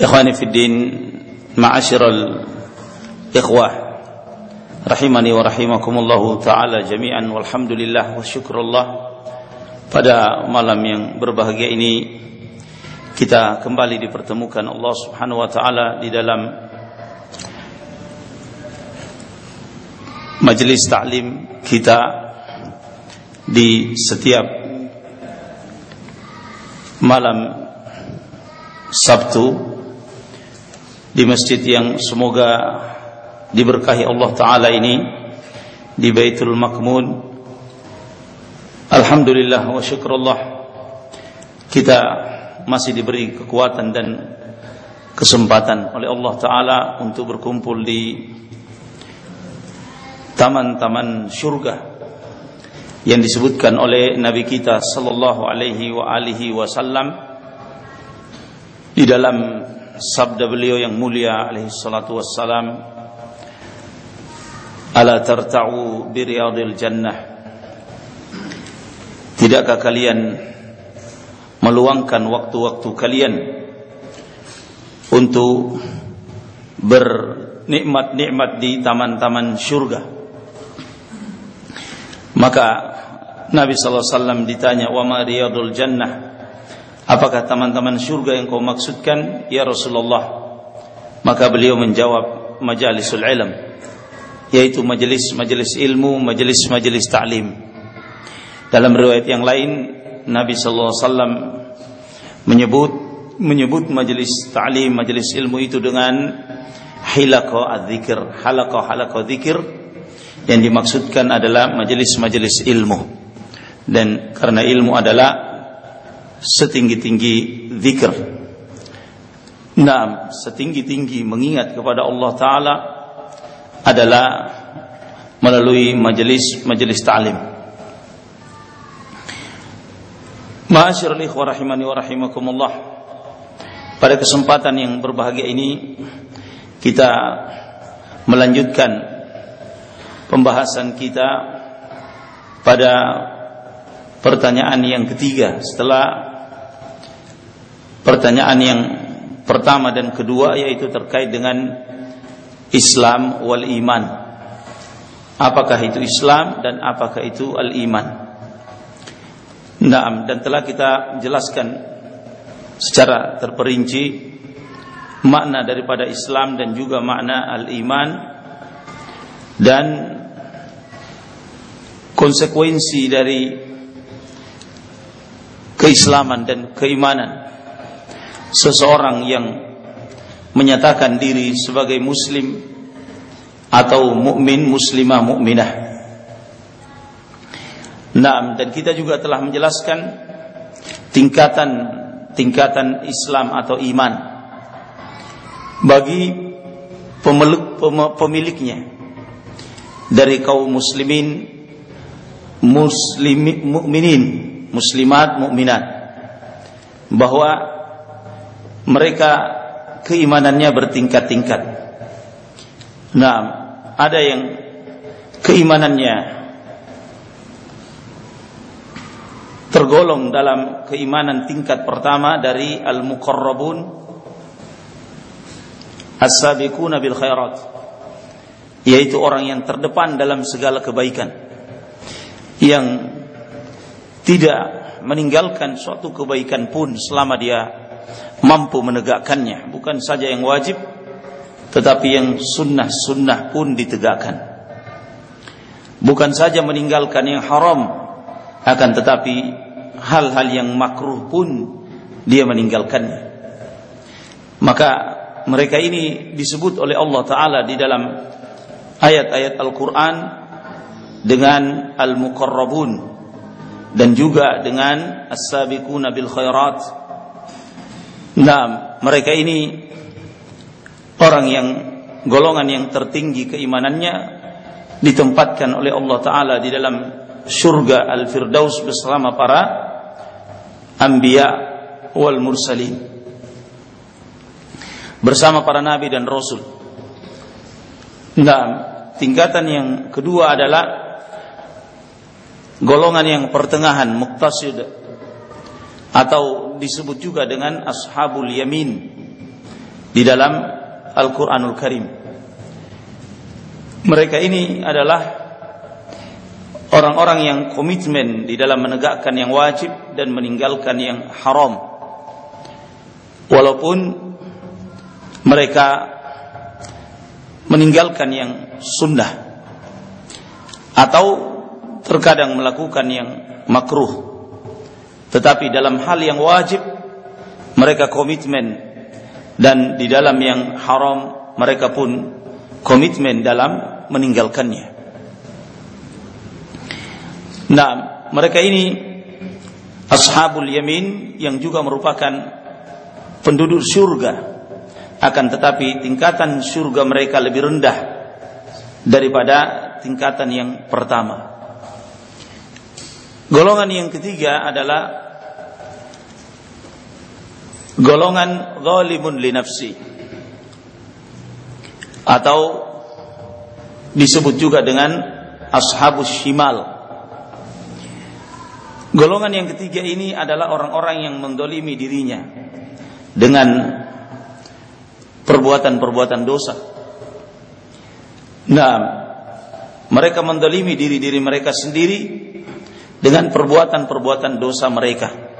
Ikhwani fi din, ma'asyiral ikhwah rahimani wa rahimakumullah taala jami'an walhamdulillah wa syukrullah. Pada malam yang berbahagia ini kita kembali dipertemukan Allah Subhanahu wa taala di dalam majelis taklim kita di setiap malam Sabtu di masjid yang semoga diberkahi Allah taala ini di Baitul Makmun. Alhamdulillah wa syukrullah kita masih diberi kekuatan dan kesempatan oleh Allah taala untuk berkumpul di taman-taman surga yang disebutkan oleh Nabi kita sallallahu alaihi wasallam di dalam sabda beliau yang mulia alaihi salatu wassalam ala tarta'u bi riyadil jannah? Tidakkah kalian meluangkan waktu-waktu kalian untuk bernikmat-nikmat di taman-taman surga maka Nabi sallallahu alaihi wasallam ditanya wa ma riyadul jannah Apakah taman-taman surga yang kau maksudkan ya Rasulullah? Maka beliau menjawab majalisul ilm yaitu majelis-majelis ilmu, majelis-majelis ta'lim. Dalam riwayat yang lain Nabi wasallam menyebut menyebut majelis ta'lim, majelis ilmu itu dengan hilaqa adzikir, halaqa-halaqa dzikir yang dimaksudkan adalah majelis-majelis ilmu. Dan karena ilmu adalah setinggi-tinggi zikr. Nah, setinggi-tinggi mengingat kepada Allah Ta'ala adalah melalui majelis-majelis ta'lim. Ma'asyir ikhwa rahimani wa rahimakumullah. Pada kesempatan yang berbahagia ini kita melanjutkan pembahasan kita pada pertanyaan yang ketiga setelah Pertanyaan yang pertama dan kedua yaitu terkait dengan Islam wal iman. Apakah itu Islam dan apakah itu al iman? Nah, dan telah kita jelaskan secara terperinci makna daripada Islam dan juga makna al iman dan konsekuensi dari keislaman dan keimanan seseorang yang menyatakan diri sebagai muslim atau mukmin muslimah mukminah. Nah, dan kita juga telah menjelaskan tingkatan tingkatan Islam atau iman bagi pemilik, pemiliknya dari kaum muslimin muslimin mukminin muslimat mukminat bahwa mereka keimanannya bertingkat-tingkat. Nah, ada yang keimanannya tergolong dalam keimanan tingkat pertama dari al-muqarrabun as-sabiquna bil khairat yaitu orang yang terdepan dalam segala kebaikan yang tidak meninggalkan suatu kebaikan pun selama dia mampu menegakkannya bukan saja yang wajib tetapi yang sunnah-sunnah pun ditegakkan. Bukan saja meninggalkan yang haram, akan tetapi hal-hal yang makruh pun dia meninggalkannya. Maka mereka ini disebut oleh Allah Ta'ala di dalam ayat-ayat Al-Quran dengan Al-Muqarrabun dan juga dengan As-Sabiquna bil khairat. Nah, mereka ini orang yang golongan yang tertinggi keimanannya ditempatkan oleh Allah taala di dalam surga al-firdaus bersama para anbiya wal mursalin bersama para nabi dan rasul. Nah, tingkatan yang kedua adalah golongan yang pertengahan muktasid atau disebut juga dengan ashabul yamin di dalam Al-Quranul Karim. Mereka ini adalah orang-orang yang komitmen di dalam menegakkan yang wajib dan meninggalkan yang haram. Walaupun mereka meninggalkan yang sunnah atau terkadang melakukan yang makruh. Tetapi dalam hal yang wajib mereka komitmen dan di dalam yang haram mereka pun komitmen dalam meninggalkannya. Nah, mereka ini ashabul yamin yang juga merupakan penduduk surga. Akan tetapi tingkatan surga mereka lebih rendah daripada tingkatan yang pertama. Golongan yang ketiga adalah golongan zalimun li nafsi. Atau disebut juga dengan ashabus shimal. Golongan yang ketiga ini adalah orang-orang yang mendolimi dirinya dengan perbuatan-perbuatan dosa. Nah mereka mendolimi diri-diri mereka sendiri dengan perbuatan-perbuatan dosa mereka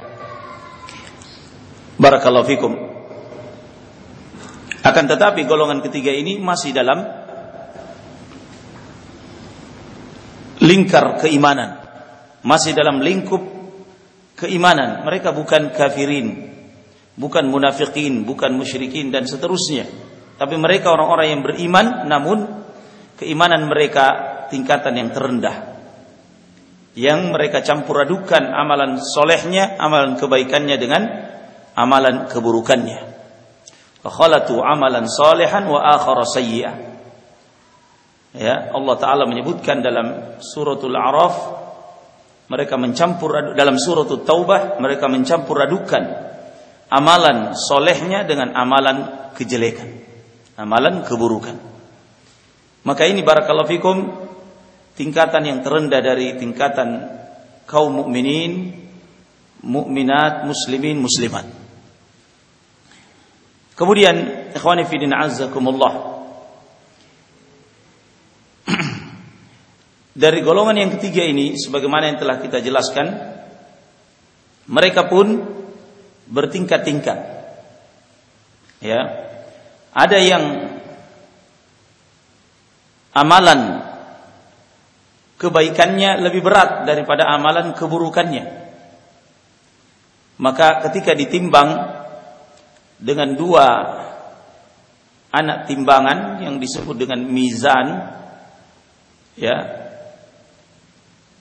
Barakallahu fikum. Akan tetapi golongan ketiga ini masih dalam lingkar keimanan. Masih dalam lingkup keimanan. Mereka bukan kafirin, bukan munafikin, bukan musyrikin dan seterusnya. Tapi mereka orang-orang yang beriman namun keimanan mereka tingkatan yang terendah. Yang mereka campur adukan amalan solehnya, amalan kebaikannya dengan amalan keburukannya. Khalatu amalan salihan wa akhara sayyi'ah. Ya, Allah taala menyebutkan dalam suratul A'raf mereka mencampur dalam suratul Taubah mereka mencampur adukan amalan solehnya dengan amalan kejelekan, amalan keburukan. Maka ini barakallahu fikum tingkatan yang terendah dari tingkatan kaum mukminin, mukminat, muslimin, muslimat. Kemudian ikhwani fi din azzakumullah. Dari golongan yang ketiga ini sebagaimana yang telah kita jelaskan mereka pun bertingkat-tingkat. Ya. Ada yang amalan kebaikannya lebih berat daripada amalan keburukannya. Maka ketika ditimbang dengan dua anak timbangan yang disebut dengan mizan ya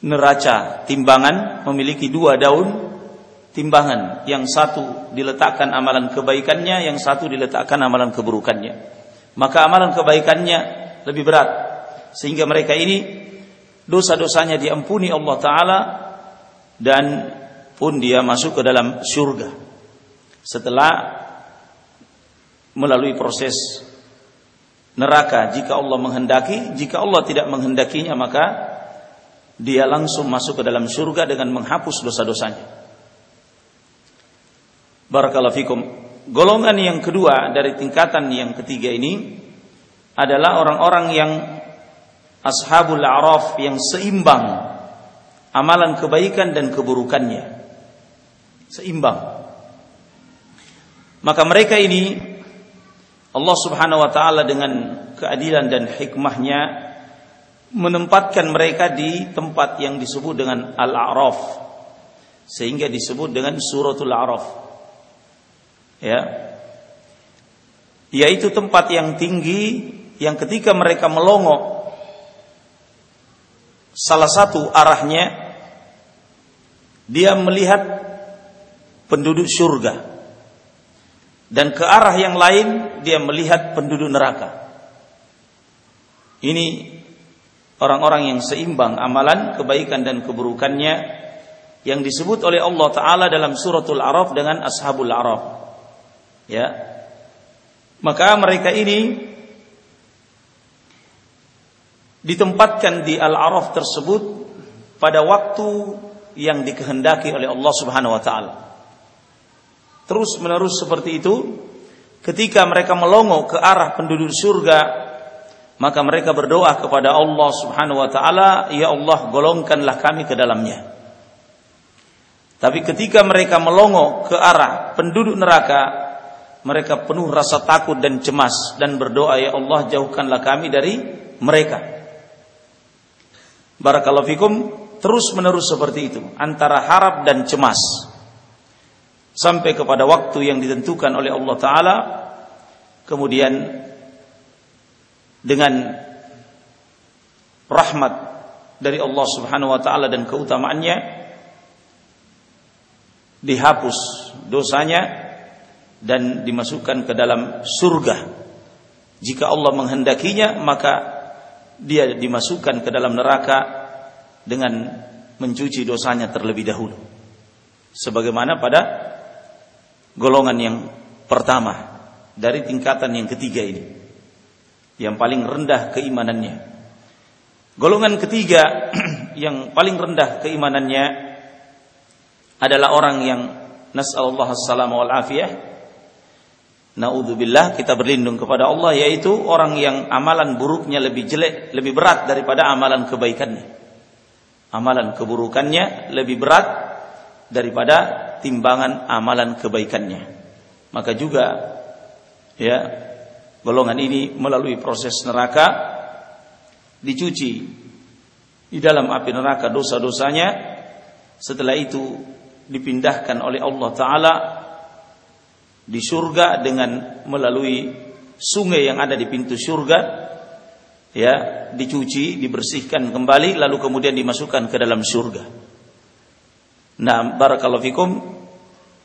neraca timbangan memiliki dua daun timbangan. Yang satu diletakkan amalan kebaikannya yang satu diletakkan amalan keburukannya. Maka amalan kebaikannya lebih berat. Sehingga mereka ini dosa-dosanya diampuni Allah taala dan pun dia masuk ke dalam surga setelah melalui proses neraka jika Allah menghendaki, jika Allah tidak menghendakinya maka dia langsung masuk ke dalam surga dengan menghapus dosa-dosanya. Barakallahu fikum. Golongan yang kedua dari tingkatan yang ketiga ini adalah orang-orang yang ashabul a'raf yang seimbang amalan kebaikan dan keburukannya. Seimbang. Maka mereka ini Allah Subhanahu wa taala dengan keadilan dan hikmahnya menempatkan mereka di tempat yang disebut dengan Al-A'raf sehingga disebut dengan suratul A'raf. Ya. Yaitu tempat yang tinggi yang ketika mereka melongo salah satu arahnya dia melihat penduduk surga dan ke arah yang lain dia melihat penduduk neraka. Ini orang-orang yang seimbang amalan, kebaikan dan keburukannya yang disebut oleh Allah taala dalam suratul Araf dengan ashabul Araf. Ya. Maka mereka ini ditempatkan di Al-Araf tersebut pada waktu yang dikehendaki oleh Allah Subhanahu wa taala. Terus menerus seperti itu ketika mereka melongo ke arah penduduk surga maka mereka berdoa kepada Allah Subhanahu wa taala ya Allah golongkanlah kami ke dalamnya. Tapi ketika mereka melongo ke arah penduduk neraka mereka penuh rasa takut dan cemas dan berdoa ya Allah jauhkanlah kami dari mereka barakallahu fikum terus menerus seperti itu antara harap dan cemas. Sampai kepada waktu yang ditentukan oleh Allah taala kemudian dengan rahmat dari Allah Subhanahu wa taala dan keutamaannya dihapus dosanya dan dimasukkan ke dalam surga. Jika Allah menghendakinya maka dia dimasukkan ke dalam neraka dengan mencuci dosanya terlebih dahulu. Sebagaimana pada golongan yang pertama dari tingkatan yang ketiga ini. Yang paling rendah keimanannya. Golongan ketiga yang paling rendah keimanannya adalah orang yang nasallallahu assalamu wal afiyah Naudzubillah kita berlindung kepada Allah yaitu orang yang amalan buruknya lebih jelek, lebih berat daripada amalan kebaikannya. Amalan keburukannya lebih berat daripada timbangan amalan kebaikannya. Maka juga ya golongan ini melalui proses neraka dicuci di dalam api neraka dosa-dosanya setelah itu dipindahkan oleh Allah taala di surga dengan melalui sungai yang ada di pintu surga ya dicuci dibersihkan kembali lalu kemudian dimasukkan ke dalam surga Nah, barakallahu fikum.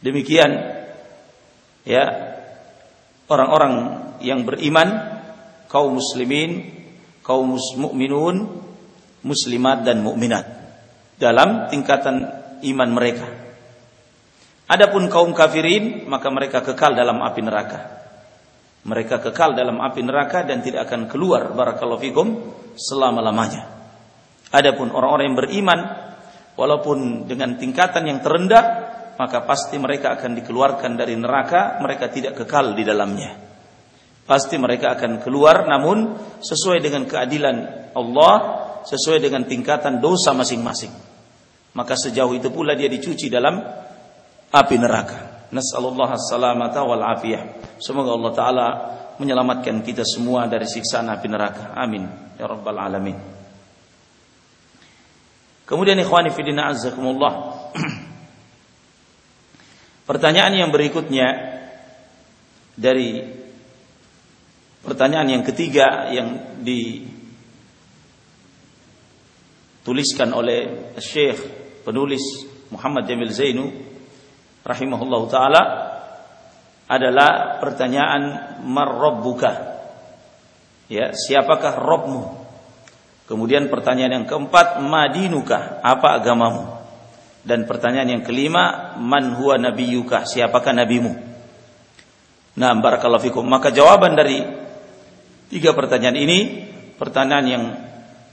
Demikian ya orang-orang yang beriman, kaum muslimin, kaum mukminun, muslimat dan mukminat dalam tingkatan iman mereka. Adapun kaum kafirin, maka mereka kekal dalam api neraka. Mereka kekal dalam api neraka dan tidak akan keluar barakallahu fikum selama-lamanya. Adapun orang-orang yang beriman, walaupun dengan tingkatan yang terendah maka pasti mereka akan dikeluarkan dari neraka mereka tidak kekal di dalamnya pasti mereka akan keluar namun sesuai dengan keadilan Allah sesuai dengan tingkatan dosa masing-masing maka sejauh itu pula dia dicuci dalam api neraka. Nasallallahu salamata wal afiyah. Semoga Allah taala menyelamatkan kita semua dari siksaan api neraka. Amin. Ya rabbal alamin. Kemudian ikhwani fidina azzakumullah. Pertanyaan yang berikutnya dari pertanyaan yang ketiga yang dituliskan oleh Syekh penulis Muhammad Jamil Zainu rahimahullah taala adalah pertanyaan marrabbuka ya siapakah Robmu Kemudian pertanyaan yang keempat, madinuka, apa agamamu? Dan pertanyaan yang kelima, man huwa nabiyuka, siapakah nabimu? Nah, barakallahu fikum. Maka jawaban dari tiga pertanyaan ini, pertanyaan yang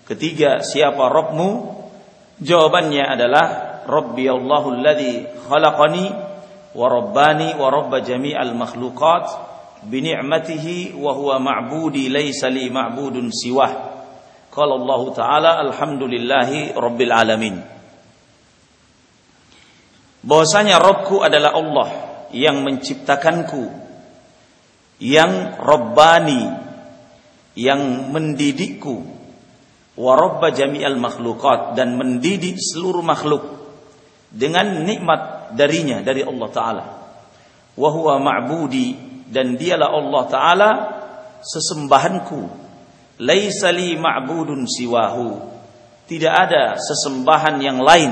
ketiga, siapa Robmu? Jawabannya adalah Rabbi Allahu alladhi khalaqani wa rabbani wa rabba jami'al makhluqat bi ni'matihi wa huwa ma'budi laysa li ma'budun siwah. Qala Allah Ta'ala Alhamdulillahi Rabbil Alamin bahwasanya Robku adalah Allah yang menciptakanku yang Rabbani yang mendidikku warabba jami'al makhlukat dan mendidik seluruh makhluk dengan nikmat darinya dari Allah taala. Wa huwa ma'budi dan dialah Allah taala sesembahanku. Laisa li ma'budun siwahu. Tidak ada sesembahan yang lain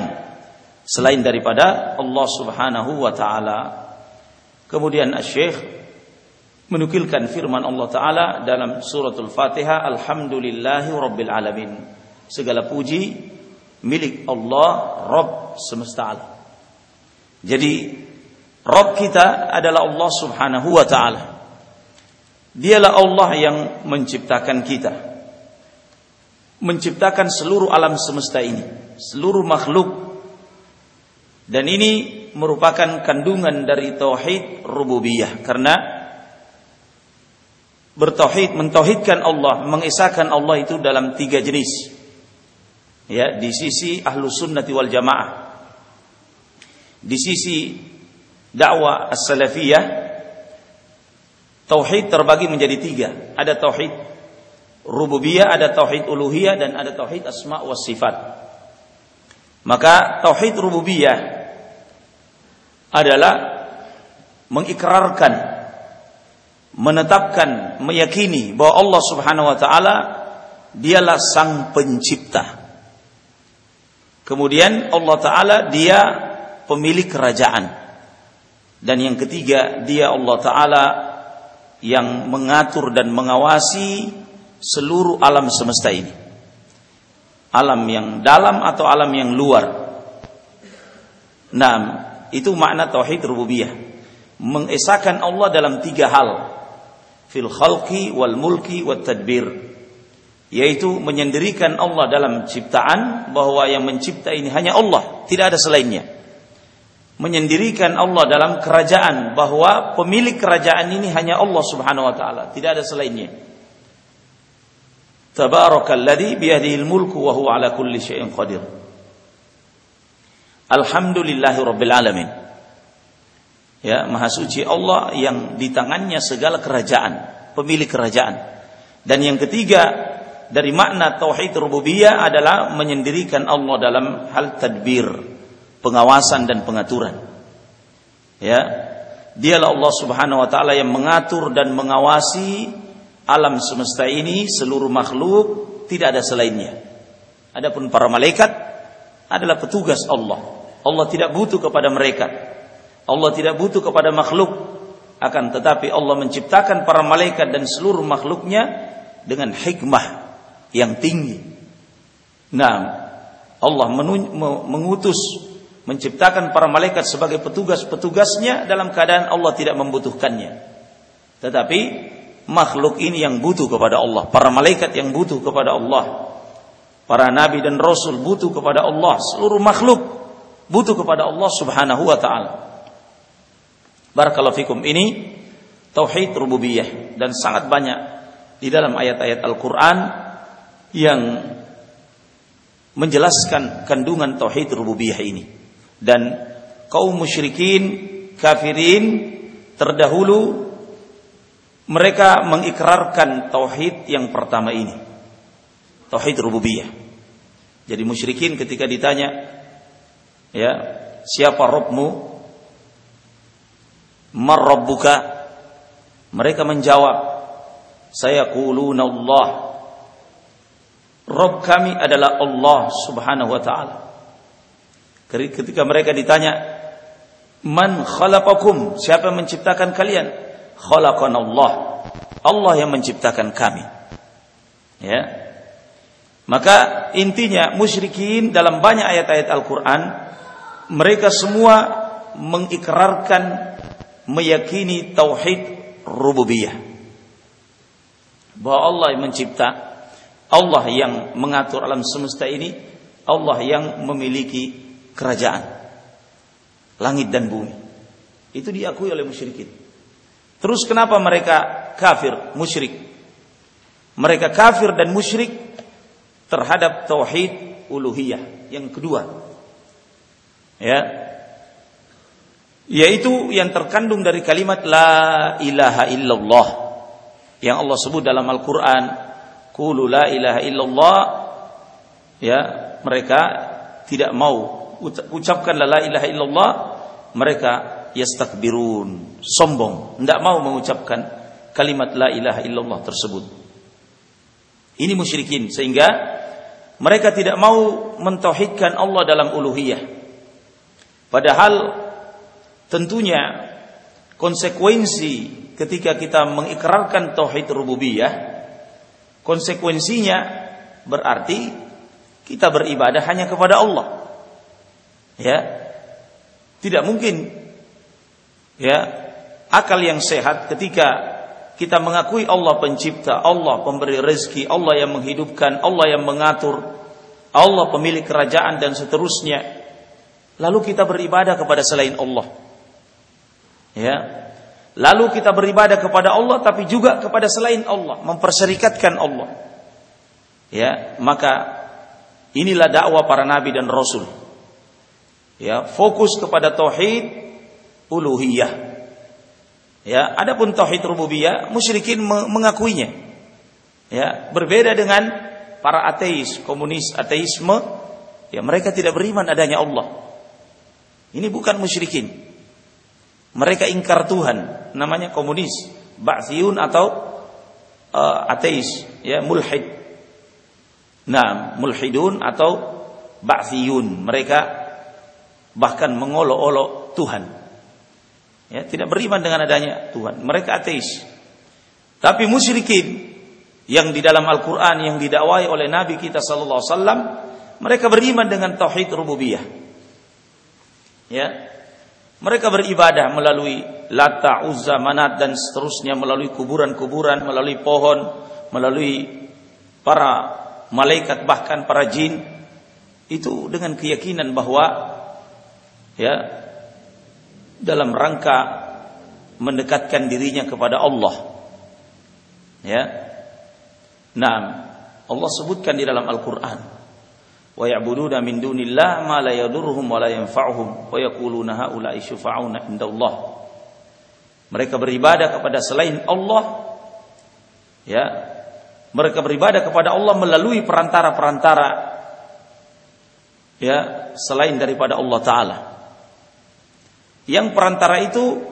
selain daripada Allah Subhanahu wa taala. Kemudian Syekh menukilkan firman Allah Ta'ala dalam suratul Fatihah Alhamdulillahi Rabbil Alamin. Segala puji milik Allah Rabb semesta alam. Jadi Rabb kita adalah Allah Subhanahu wa taala. Dialah Allah yang menciptakan kita. Menciptakan seluruh alam semesta ini seluruh makhluk. Dan ini merupakan kandungan dari tauhid rububiyah. Karena bertauhid mentauhidkan Allah mengisahkan Allah itu dalam tiga jenis ya di sisi ahlu sunnati wal jamaah. Di sisi dakwah as-salafiyah tauhid terbagi menjadi tiga. Ada tauhid rububiyah ada tauhid uluhiyah dan ada tauhid asma wa sifat. Maka tauhid rububiyah adalah mengikrarkan menetapkan meyakini bahwa Allah Subhanahu wa taala dialah sang pencipta. Kemudian Allah taala dia pemilik kerajaan. Dan yang ketiga, dia Allah taala yang mengatur dan mengawasi seluruh alam semesta ini. Alam yang dalam atau alam yang luar. Nah, itu makna tauhid rububiyah. Mengesahkan Allah dalam tiga hal fil khalqi wal mulki wat tadbir yaitu menyendirikan Allah dalam ciptaan bahwa yang mencipta ini hanya Allah tidak ada selainnya. Menyendirikan Allah dalam kerajaan bahwa pemilik kerajaan ini hanya Allah Subhanahu wa taala tidak ada selainnya. Tabarakalladzi biyadihil mulku wa huwa ala kulli syai'in qadir. Alhamdulillahi rabbil alamin. Ya maha suci Allah yang di tangannya segala kerajaan pemilik kerajaan. Dan yang ketiga dari makna tauhid rububiyah adalah menyendirikan Allah dalam hal tadbir pengawasan dan pengaturan. Ya. Dialah Allah Subhanahu wa taala yang mengatur dan mengawasi alam semesta ini seluruh makhluk tidak ada selainnya. Adapun para malaikat adalah petugas Allah. Allah tidak butuh kepada mereka. Allah tidak butuh kepada makhluk. Akan tetapi Allah menciptakan para malaikat dan seluruh makhluknya dengan hikmah yang tinggi. Nah, Allah mengutus menciptakan para malaikat sebagai petugas-petugasnya dalam keadaan Allah tidak membutuhkannya. Tetapi makhluk ini yang butuh kepada Allah, para malaikat yang butuh kepada Allah. Para nabi dan rasul butuh kepada Allah, seluruh makhluk butuh kepada Allah Subhanahu wa taala. Barakallahu fikum ini tauhid rububiyah dan sangat banyak di dalam ayat-ayat Al-Qur'an yang menjelaskan kandungan tauhid rububiyah ini. Dan kaum musyrikin, kafirin terdahulu mereka mengikrarkan tauhid yang pertama ini. Tauhid rububiyah. Jadi musyrikin ketika ditanya ya, siapa Rabbmu? Marrabbuka Mereka menjawab Saya kuluna Allah Rabb kami adalah Allah subhanahu wa ta'ala. Ketika mereka ditanya Man khalaqakum? Siapa yang menciptakan kalian? Khalaqan Allah. Allah yang menciptakan kami. Ya. Maka intinya musyrikin dalam banyak ayat-ayat Al-Quran Mereka semua mengikrarkan meyakini tauhid rububiyah. Bahwa Allah yang mencipta, Allah yang mengatur alam semesta ini, Allah yang memiliki kerajaan langit dan bumi. Itu diakui oleh musyrikin. Terus kenapa mereka kafir, musyrik? Mereka kafir dan musyrik terhadap tauhid uluhiyah. Yang kedua, ya, yaitu yang terkandung dari kalimat la ilaha illallah yang Allah sebut dalam Al-Qur'an, "Qulu la ilaha illallah." Ya, mereka tidak mau ucapkan la ilaha illallah, mereka yastakbirun, sombong, tidak mau mengucapkan kalimat la ilaha illallah tersebut. Ini musyrikin sehingga mereka tidak mau mentauhidkan Allah dalam uluhiyah. Padahal tentunya konsekuensi ketika kita mengikrarkan tauhid rububiyah konsekuensinya berarti kita beribadah hanya kepada Allah. Ya. Tidak mungkin. Ya. Akal yang sehat ketika kita mengakui Allah pencipta, Allah pemberi rezeki, Allah yang menghidupkan, Allah yang mengatur, Allah pemilik kerajaan dan seterusnya. Lalu kita beribadah kepada selain Allah. Ya, Lalu kita beribadah kepada Allah tapi juga kepada selain Allah, memperserikatkan Allah. Ya, maka inilah dakwah para nabi dan rasul. Ya, fokus kepada tauhid uluhiyah. Ya, adapun tauhid rububiyah musyrikin mengakuinya. Ya, berbeda dengan para ateis, komunis, ateisme, ya mereka tidak beriman adanya Allah. Ini bukan musyrikin. Mereka ingkar Tuhan, namanya komunis, ba'thiyun atau uh, ateis, ya mulhid. Nah, mulhidun atau ba'thiyun. Mereka bahkan mengolok-olok Tuhan. Ya, tidak beriman dengan adanya Tuhan. Mereka ateis. Tapi musyrikin yang di dalam Al-Qur'an yang didakwai oleh Nabi kita sallallahu alaihi wasallam, mereka beriman dengan tauhid rububiyah. Ya, mereka beribadah melalui Lata, Uzza, Manat dan seterusnya melalui kuburan-kuburan, melalui pohon, melalui para malaikat bahkan para jin itu dengan keyakinan bahwa ya dalam rangka mendekatkan dirinya kepada Allah. Ya. Nah, Allah sebutkan di dalam Al-Qur'an wa ya'buduna min dunillah ma la yadurruhum wa la yanfa'uhum wa yaquluna haula'i syufa'una mereka beribadah kepada selain Allah ya. Mereka beribadah kepada Allah melalui perantara-perantara ya selain daripada Allah taala. Yang perantara itu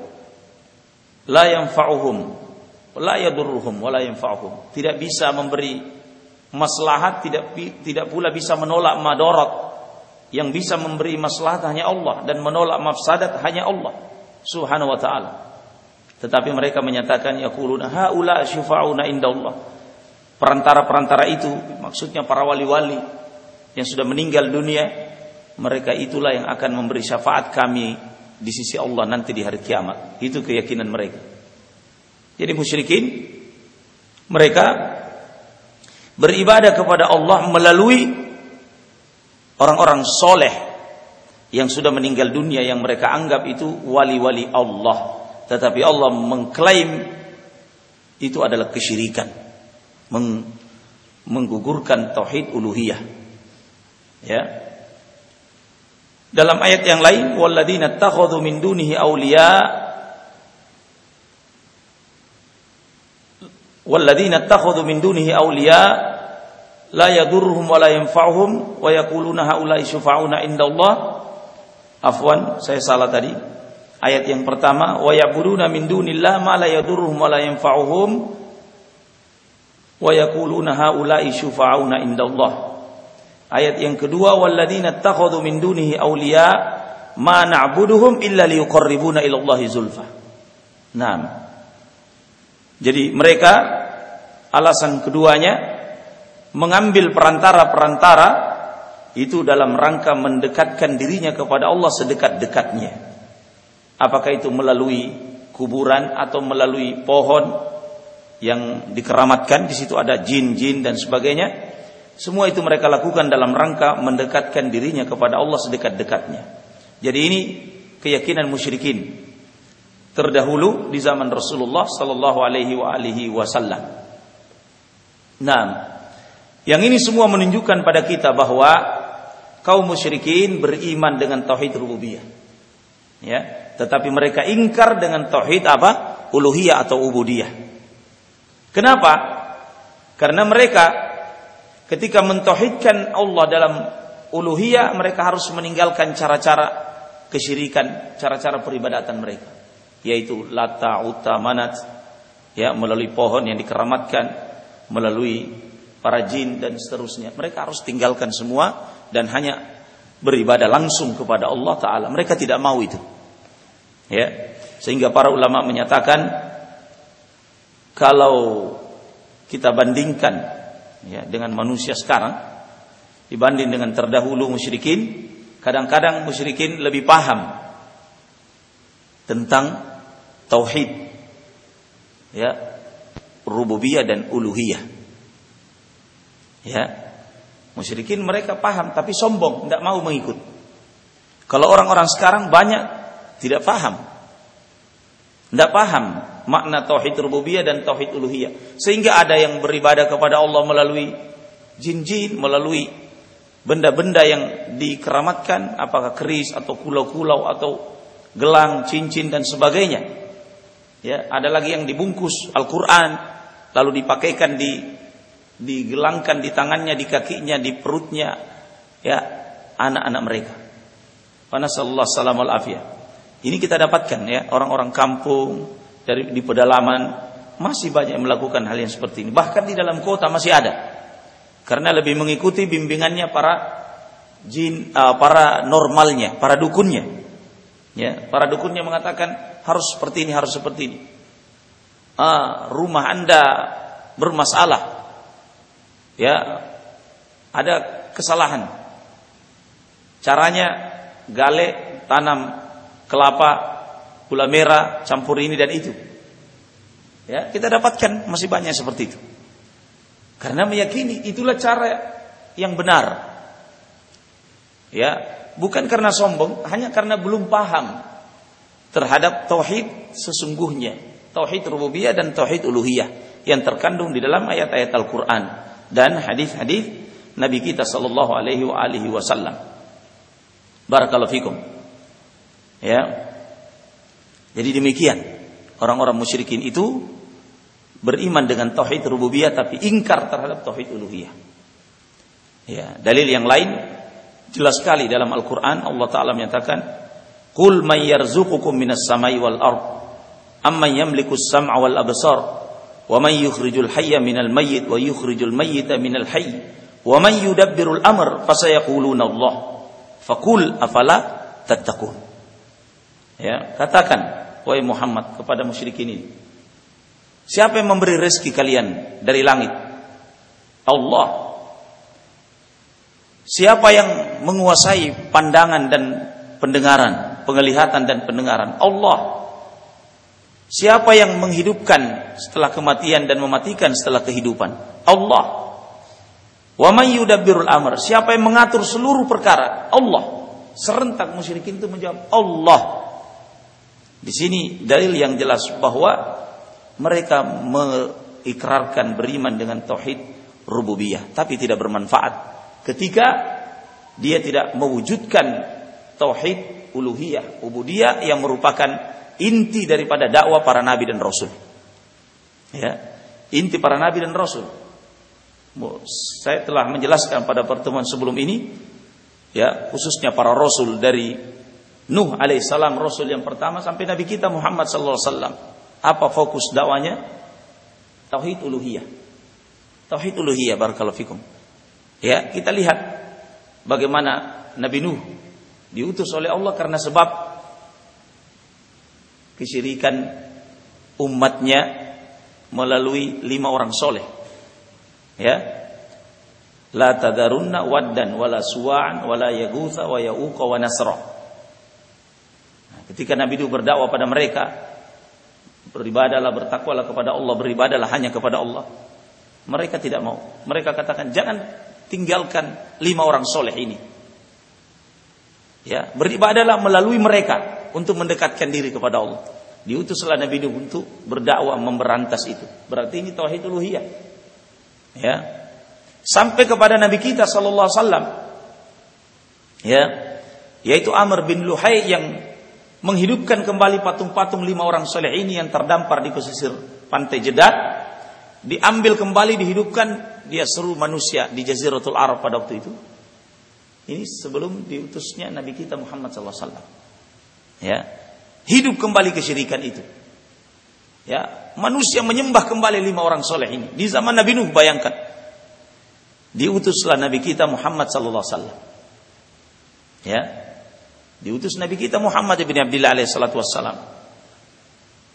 la yanfa'uhum la yadurruhum wa la yanfa'uhum. Tidak bisa memberi maslahat tidak tidak pula bisa menolak madarat yang bisa memberi maslahat hanya Allah dan menolak mafsadat hanya Allah subhanahu wa taala. Tetapi mereka menyatakan yaquluna haula syufa'una indallah. Perantara-perantara itu maksudnya para wali-wali yang sudah meninggal dunia mereka itulah yang akan memberi syafaat kami di sisi Allah nanti di hari kiamat. Itu keyakinan mereka. Jadi musyrikin mereka beribadah kepada Allah melalui orang-orang soleh yang sudah meninggal dunia yang mereka anggap itu wali-wali Allah. Tetapi Allah mengklaim itu adalah kesyirikan. Meng menggugurkan tauhid uluhiyah. Ya. Dalam ayat yang lain, walladzina takhadhu min dunihi awliya walladzina takhadhu min dunihi awliya la yadurruhum wa la yanfa'uhum wa yaquluna haula'i syufa'una afwan saya salah tadi. Ayat yang pertama wa ya'buduna min dunillah ma la yadurruhum wa la yanfa'uhum wa yaquluna haula'i syufa'una indallah ayat yang kedua walladzina takhadhu min dunihi awliya ma na'buduhum illa liyuqarribuna ila Allahi zulfa Naam. Jadi mereka alasan keduanya mengambil perantara-perantara itu dalam rangka mendekatkan dirinya kepada Allah sedekat-dekatnya. Apakah itu melalui kuburan atau melalui pohon yang dikeramatkan di situ ada jin-jin dan sebagainya. Semua itu mereka lakukan dalam rangka mendekatkan dirinya kepada Allah sedekat-dekatnya. Jadi ini keyakinan musyrikin terdahulu di zaman Rasulullah sallallahu alaihi wasallam. Nah, yang ini semua menunjukkan pada kita bahwa kaum musyrikin beriman dengan tauhid rububiyah. Ya, tetapi mereka ingkar dengan tauhid apa? uluhiyah atau ubudiyah. Kenapa? Karena mereka ketika mentauhidkan Allah dalam uluhiyah mereka harus meninggalkan cara-cara kesyirikan, cara-cara peribadatan mereka, yaitu lata, uta, manat, ya melalui pohon yang dikeramatkan, melalui para jin dan seterusnya. Mereka harus tinggalkan semua dan hanya beribadah langsung kepada Allah Taala. Mereka tidak mau itu, ya. Sehingga para ulama menyatakan kalau kita bandingkan ya dengan manusia sekarang dibanding dengan terdahulu musyrikin, kadang-kadang musyrikin lebih paham tentang tauhid ya rububiyah dan uluhiyah. Ya. Musyrikin mereka paham tapi sombong tidak mau mengikut. Kalau orang-orang sekarang banyak tidak paham. Tidak paham makna tauhid rububiyah dan tauhid uluhiyah. Sehingga ada yang beribadah kepada Allah melalui jin-jin, melalui benda-benda yang dikeramatkan, apakah keris atau kulau-kulau atau gelang, cincin dan sebagainya. Ya, ada lagi yang dibungkus Al-Qur'an lalu dipakaikan di digelangkan di tangannya, di kakinya, di perutnya ya anak-anak mereka. Panasallahu salamul afiyah. Ini kita dapatkan ya, orang-orang kampung dari di pedalaman masih banyak melakukan hal yang seperti ini. Bahkan di dalam kota masih ada. Karena lebih mengikuti bimbingannya para jin uh, para normalnya, para dukunnya. Ya, para dukunnya mengatakan harus seperti ini, harus seperti ini. Uh, rumah Anda bermasalah. Ya, ada kesalahan. Caranya gale tanam kelapa, gula merah, campur ini dan itu. Ya, kita dapatkan masih banyak seperti itu. Karena meyakini itulah cara yang benar. Ya, bukan karena sombong, hanya karena belum paham terhadap tauhid sesungguhnya, tauhid rububiyah dan tauhid uluhiyah yang terkandung di dalam ayat-ayat Al-Qur'an dan hadis-hadis Nabi kita sallallahu alaihi wasallam. Barakallahu fikum. Ya. Jadi demikian. Orang-orang musyrikin itu beriman dengan tauhid rububiyah tapi ingkar terhadap tauhid uluhiyah. Ya, dalil yang lain jelas sekali dalam Al-Qur'an Allah taala menyatakan, "Qul may yarzuqukum minas samai wal ard, amman yamliku as-sam'a wal absar, wa man yukhrijul hayya minal mayyit wa yukhrijul mayyita minal hayy, wa man yudabbirul amr fasayaquluna Allah." Fakul afala tattaqun. Ya, katakan wahai Muhammad kepada musyrikin ini. Siapa yang memberi rezeki kalian dari langit? Allah. Siapa yang menguasai pandangan dan pendengaran, penglihatan dan pendengaran? Allah. Siapa yang menghidupkan setelah kematian dan mematikan setelah kehidupan? Allah. Wa may yudabbirul amr? Siapa yang mengatur seluruh perkara? Allah. Serentak musyrikin itu menjawab Allah. Di sini dalil yang jelas bahwa mereka mengikrarkan beriman dengan tauhid rububiyah tapi tidak bermanfaat ketika dia tidak mewujudkan tauhid uluhiyah, ubudiyah yang merupakan inti daripada dakwah para nabi dan rasul. Ya, inti para nabi dan rasul. Saya telah menjelaskan pada pertemuan sebelum ini ya, khususnya para rasul dari Nuh alaihissalam Rasul yang pertama sampai Nabi kita Muhammad sallallahu alaihi wasallam. Apa fokus dakwanya? Tauhid uluhiyah. Tauhid uluhiyah barakallahu fikum. Ya, kita lihat bagaimana Nabi Nuh diutus oleh Allah karena sebab kesyirikan umatnya melalui lima orang soleh. Ya, la tadarunna waddan wala suwa'an wala yaghutha wa ya'uqa wa nasra. Ketika Nabi itu berdakwah pada mereka, beribadalah, bertakwalah kepada Allah, beribadalah hanya kepada Allah. Mereka tidak mau. Mereka katakan, jangan tinggalkan lima orang soleh ini. Ya, beribadalah melalui mereka untuk mendekatkan diri kepada Allah. Diutuslah Nabi Nuh untuk berdakwah memberantas itu. Berarti ini tauhid uluhiyah. Ya. Sampai kepada Nabi kita sallallahu alaihi wasallam. Ya. Yaitu Amr bin Luhai yang menghidupkan kembali patung-patung lima orang soleh ini yang terdampar di pesisir pantai Jeddah diambil kembali dihidupkan dia seru manusia di Jaziratul Arab pada waktu itu ini sebelum diutusnya Nabi kita Muhammad SAW ya. Hidup kembali kesyirikan itu. Ya. Manusia menyembah kembali lima orang soleh ini. Di zaman Nabi Nuh bayangkan. Diutuslah Nabi kita Muhammad SAW ya. Diutus Nabi kita Muhammad bin Abdullah alaihi salatu wassalam.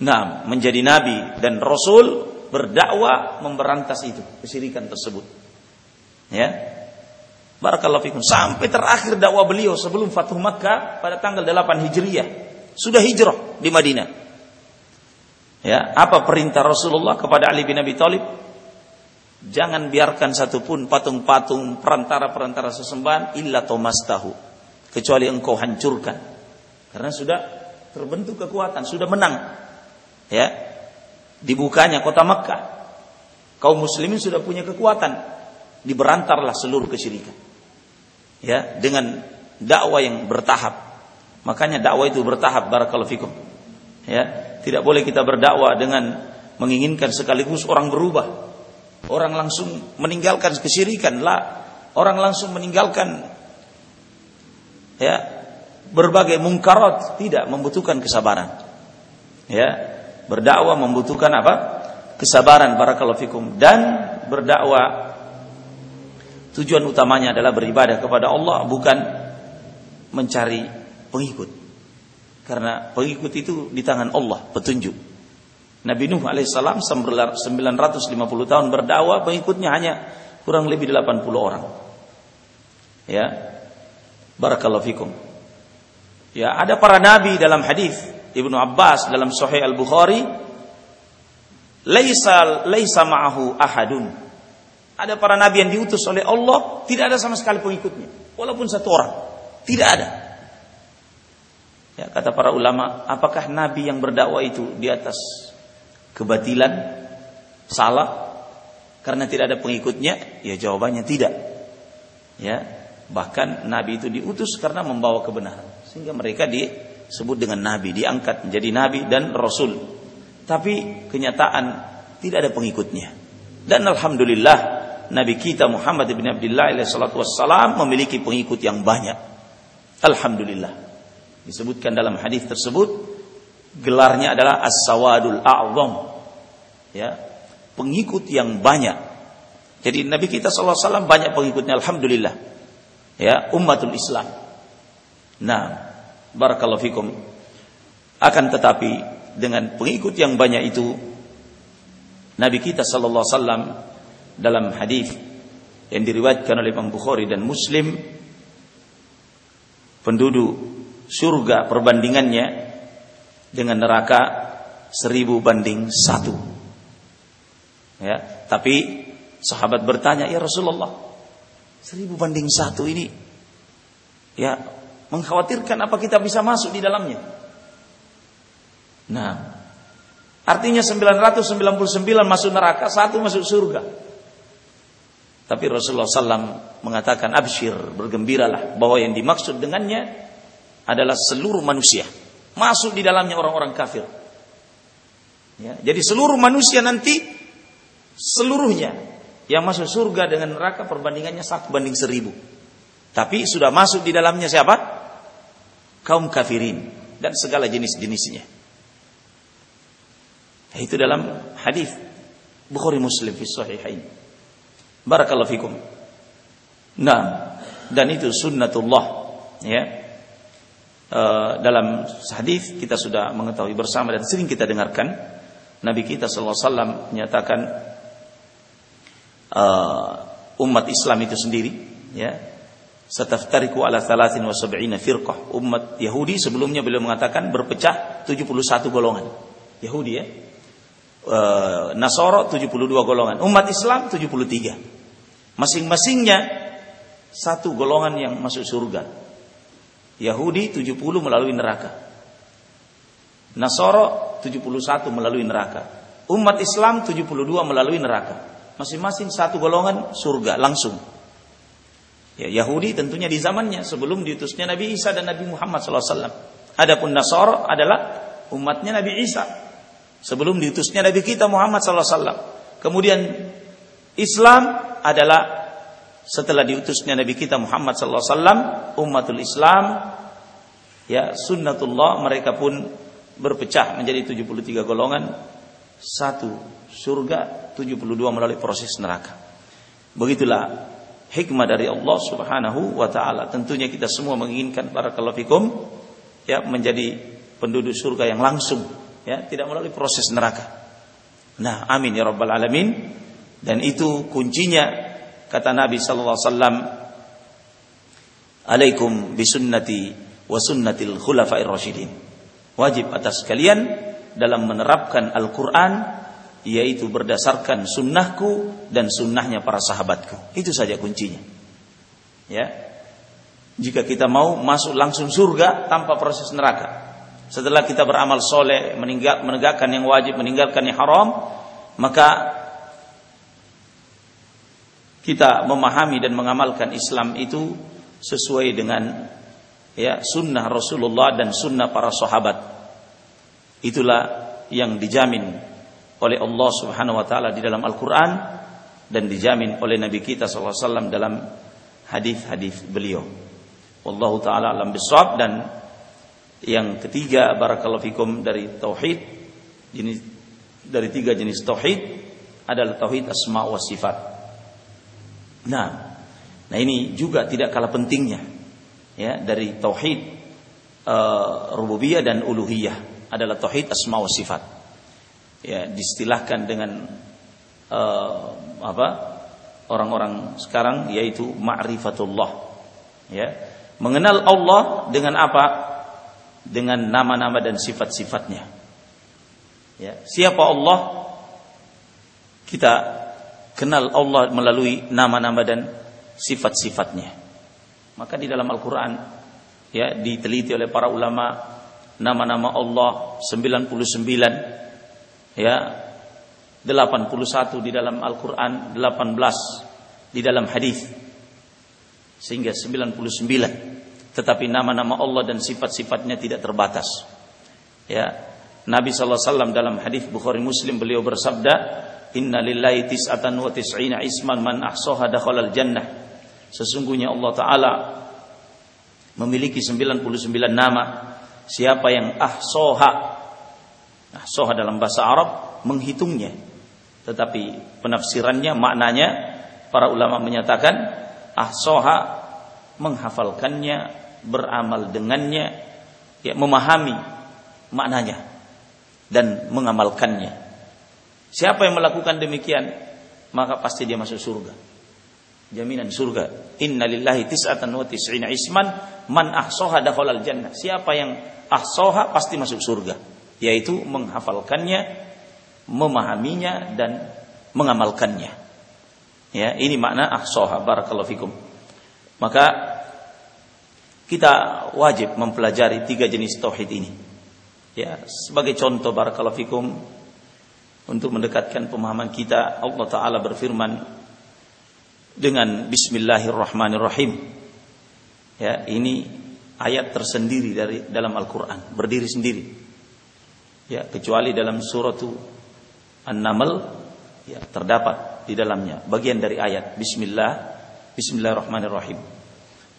Nah menjadi nabi dan rasul berdakwah memberantas itu kesyirikan tersebut. Ya. Barakallahu fikum. Sampai terakhir dakwah beliau sebelum Fatuh Makkah pada tanggal 8 Hijriah. Sudah hijrah di Madinah. Ya, apa perintah Rasulullah kepada Ali bin Abi Thalib? Jangan biarkan satupun patung-patung perantara-perantara sesembahan illa tomastahu. Kecuali engkau hancurkan. Karena sudah terbentuk kekuatan, sudah menang. Ya, dibukanya kota Mekah. Kaum muslimin sudah punya kekuatan. Diberantarlah seluruh kesyirikan. Ya, dengan dakwah yang bertahap. Makanya dakwah itu bertahap barakallahu fikum. Ya, tidak boleh kita berdakwah dengan menginginkan sekaligus orang berubah. Orang langsung meninggalkan kesyirikan lah. Orang langsung meninggalkan ya berbagai mungkarat tidak membutuhkan kesabaran. Ya, Berdakwah membutuhkan apa? Kesabaran barakallahu fikum dan berdakwah tujuan utamanya adalah beribadah kepada Allah bukan mencari pengikut. Karena pengikut itu di tangan Allah, petunjuk. Nabi Nuh alaihissalam 950 tahun berdakwah, pengikutnya hanya kurang lebih 80 orang. Ya. Barakallahu fikum. Ya, ada para nabi dalam hadis Ibnu Abbas dalam Sahih Al-Bukhari laisa laisa ma'ahu ahadun. Ada para nabi yang diutus oleh Allah, tidak ada sama sekali pengikutnya, walaupun satu orang. Tidak ada. Ya, kata para ulama, apakah nabi yang berdakwah itu di atas kebatilan, salah karena tidak ada pengikutnya? Ya jawabannya tidak. Ya, bahkan nabi itu diutus karena membawa kebenaran, sehingga mereka di disebut dengan nabi, diangkat menjadi nabi dan rasul. Tapi kenyataan tidak ada pengikutnya. Dan alhamdulillah nabi kita Muhammad bin Abdullah alaihi salatu wassalam memiliki pengikut yang banyak. Alhamdulillah. Disebutkan dalam hadis tersebut gelarnya adalah as-sawadul a'zam. Ya, pengikut yang banyak. Jadi Nabi kita SAW banyak pengikutnya Alhamdulillah Ya umatul Islam Nah barakallahu fikum akan tetapi dengan pengikut yang banyak itu Nabi kita sallallahu alaihi wasallam dalam hadis yang diriwayatkan oleh Imam Bukhari dan Muslim penduduk surga perbandingannya dengan neraka seribu banding satu ya tapi sahabat bertanya ya Rasulullah seribu banding satu ini ya mengkhawatirkan apa kita bisa masuk di dalamnya. Nah, artinya 999 masuk neraka, satu masuk surga. Tapi Rasulullah SAW mengatakan absyir, bergembiralah bahwa yang dimaksud dengannya adalah seluruh manusia. Masuk di dalamnya orang-orang kafir. Ya, jadi seluruh manusia nanti seluruhnya yang masuk surga dengan neraka perbandingannya satu banding seribu. Tapi sudah masuk di dalamnya siapa? Kaum kafirin dan segala jenis-jenisnya. Itu dalam hadis Bukhari Muslim fi sahihain. Barakallahu fikum. Nah, dan itu sunnatullah ya. E, dalam hadis kita sudah mengetahui bersama dan sering kita dengarkan Nabi kita SAW menyatakan uh, umat Islam itu sendiri ya Sataftariku ala thalathin wa sab'ina firqah. Umat Yahudi sebelumnya beliau mengatakan berpecah 71 golongan. Yahudi ya. E, Nasoro 72 golongan. Umat Islam 73. Masing-masingnya satu golongan yang masuk surga. Yahudi 70 melalui neraka. Nasoro 71 melalui neraka. Umat Islam 72 melalui neraka. Masing-masing satu golongan surga langsung. Ya, Yahudi tentunya di zamannya sebelum diutusnya Nabi Isa dan Nabi Muhammad SAW. Adapun Nasara adalah umatnya Nabi Isa sebelum diutusnya Nabi kita Muhammad SAW. Kemudian Islam adalah setelah diutusnya Nabi kita Muhammad sallallahu alaihi wasallam, umatul Islam ya sunnatullah mereka pun berpecah menjadi 73 golongan, satu surga, 72 melalui proses neraka. Begitulah hikmah dari Allah Subhanahu wa taala. Tentunya kita semua menginginkan para kalafikum ya menjadi penduduk surga yang langsung ya, tidak melalui proses neraka. Nah, amin ya rabbal alamin. Dan itu kuncinya kata Nabi sallallahu alaihi wasallam Alaikum bisunnati wa sunnatil khulafa'ir rasyidin. Wajib atas kalian dalam menerapkan Al-Qur'an yaitu berdasarkan sunnahku dan sunnahnya para sahabatku. Itu saja kuncinya. Ya. Jika kita mau masuk langsung surga tanpa proses neraka, setelah kita beramal soleh, menegakkan yang wajib, meninggalkan yang haram, maka kita memahami dan mengamalkan Islam itu sesuai dengan ya sunnah Rasulullah dan sunnah para sahabat. Itulah yang dijamin oleh Allah Subhanahu wa taala di dalam Al-Qur'an dan dijamin oleh Nabi kita SAW dalam hadis-hadis beliau. Wallahu taala alam bisawab dan yang ketiga barakallahu fikum dari tauhid jenis dari tiga jenis tauhid adalah tauhid asma wa sifat. Nah, nah ini juga tidak kalah pentingnya ya dari tauhid uh, rububiyah dan uluhiyah adalah tauhid asma wa sifat. Ya, distilahkan dengan uh, apa? orang-orang sekarang yaitu ma'rifatullah. Ya. Mengenal Allah dengan apa? dengan nama-nama dan sifat-sifatnya. Ya, siapa Allah? Kita kenal Allah melalui nama-nama dan sifat-sifatnya. Maka di dalam Al-Qur'an ya diteliti oleh para ulama nama-nama Allah 99 ya 81 di dalam Al-Qur'an 18 di dalam hadis sehingga 99 tetapi nama-nama Allah dan sifat-sifatnya tidak terbatas. Ya. Nabi SAW dalam hadis Bukhari Muslim beliau bersabda, Inna lillahi tis'atan wa tis'ina isman man ahsoha dakhalal jannah. Sesungguhnya Allah Ta'ala memiliki 99 nama. Siapa yang ahsoha, ahsoha dalam bahasa Arab, menghitungnya. Tetapi penafsirannya, maknanya, para ulama menyatakan, ahsoha menghafalkannya beramal dengannya, ya memahami maknanya dan mengamalkannya. Siapa yang melakukan demikian, maka pasti dia masuk surga. Jaminan surga. Innalillahi tis'atan wa tis'ina isman man ahsoha dakhalal jannah. Siapa yang ahsoha pasti masuk surga, yaitu menghafalkannya, memahaminya dan mengamalkannya. Ya, ini makna ahsoha barakallahu fikum. Maka kita wajib mempelajari tiga jenis tauhid ini. Ya, sebagai contoh barakallahu fikum untuk mendekatkan pemahaman kita Allah taala berfirman dengan bismillahirrahmanirrahim. Ya, ini ayat tersendiri dari dalam Al-Qur'an, berdiri sendiri. Ya, kecuali dalam surat An-Naml ya terdapat di dalamnya bagian dari ayat bismillah bismillahirrahmanirrahim.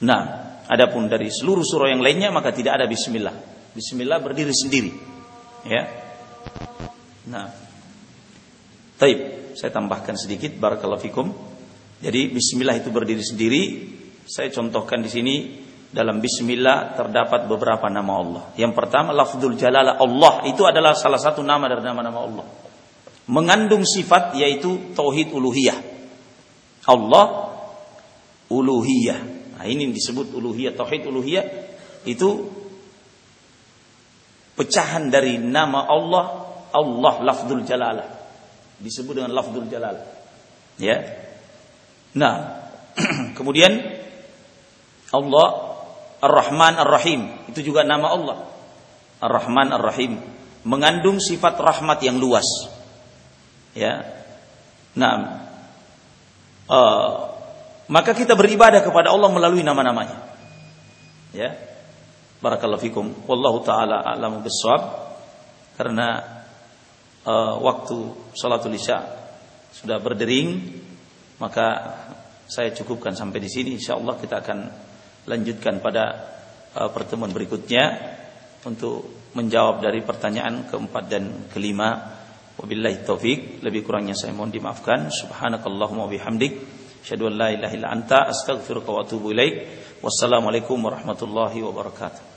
Nah, Adapun dari seluruh surah yang lainnya maka tidak ada bismillah. Bismillah berdiri sendiri. Ya. Nah. Taib, saya tambahkan sedikit barakallahu fikum. Jadi bismillah itu berdiri sendiri. Saya contohkan di sini dalam bismillah terdapat beberapa nama Allah. Yang pertama lafzul jalalah Allah itu adalah salah satu nama dari nama-nama Allah. Mengandung sifat yaitu tauhid uluhiyah. Allah uluhiyah Nah, ini disebut uluhiyah, tauhid uluhiyah itu pecahan dari nama Allah, Allah lafzul jalalah. Disebut dengan lafzul jalalah. Ya. Nah, kemudian Allah Ar-Rahman Ar-Rahim, itu juga nama Allah. Ar-Rahman Ar-Rahim mengandung sifat rahmat yang luas. Ya. Nah, uh, maka kita beribadah kepada Allah melalui nama-namanya. Ya. Barakallahu fikum. Wallahu taala a'lamu bissawab. Karena uh, waktu salatul isya sudah berdering, maka saya cukupkan sampai di sini. Insyaallah kita akan lanjutkan pada uh, pertemuan berikutnya untuk menjawab dari pertanyaan keempat dan kelima. Wabillahi taufik, lebih kurangnya saya mohon dimaafkan. Subhanakallahumma bihamdik, asyhadu an la anta, astaghfiruka wa atubu ilaik. Wassalamualaikum warahmatullahi wabarakatuh.